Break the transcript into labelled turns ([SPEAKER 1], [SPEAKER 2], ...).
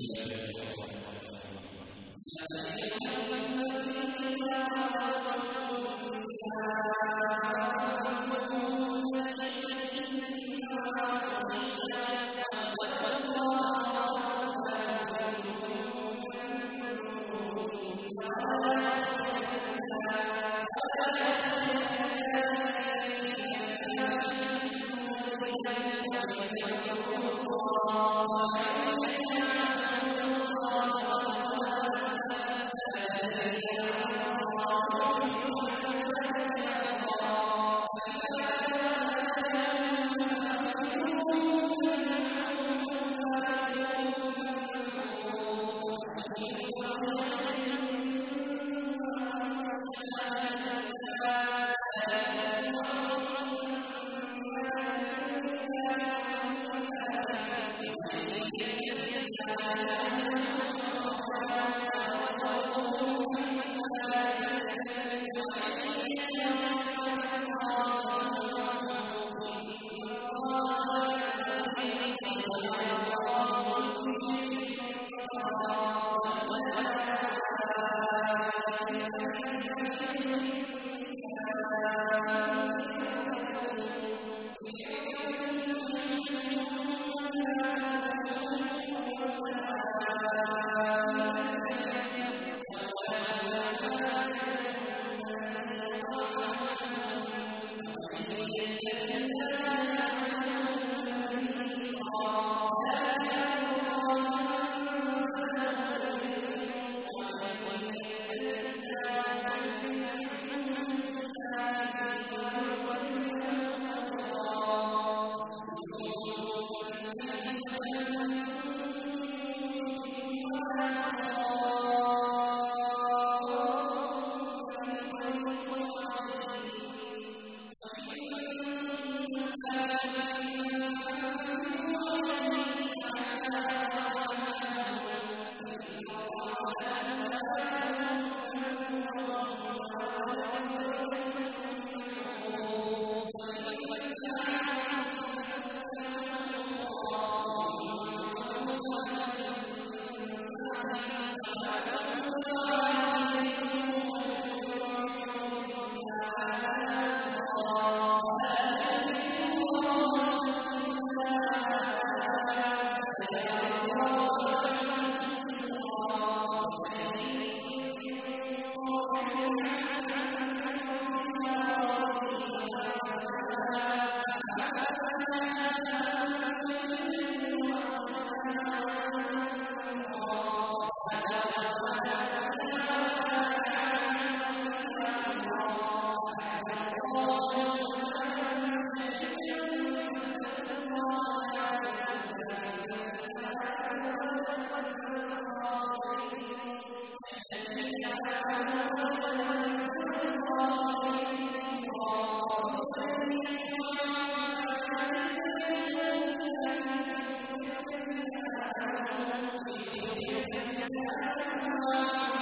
[SPEAKER 1] Gracias.
[SPEAKER 2] ولا Thank you.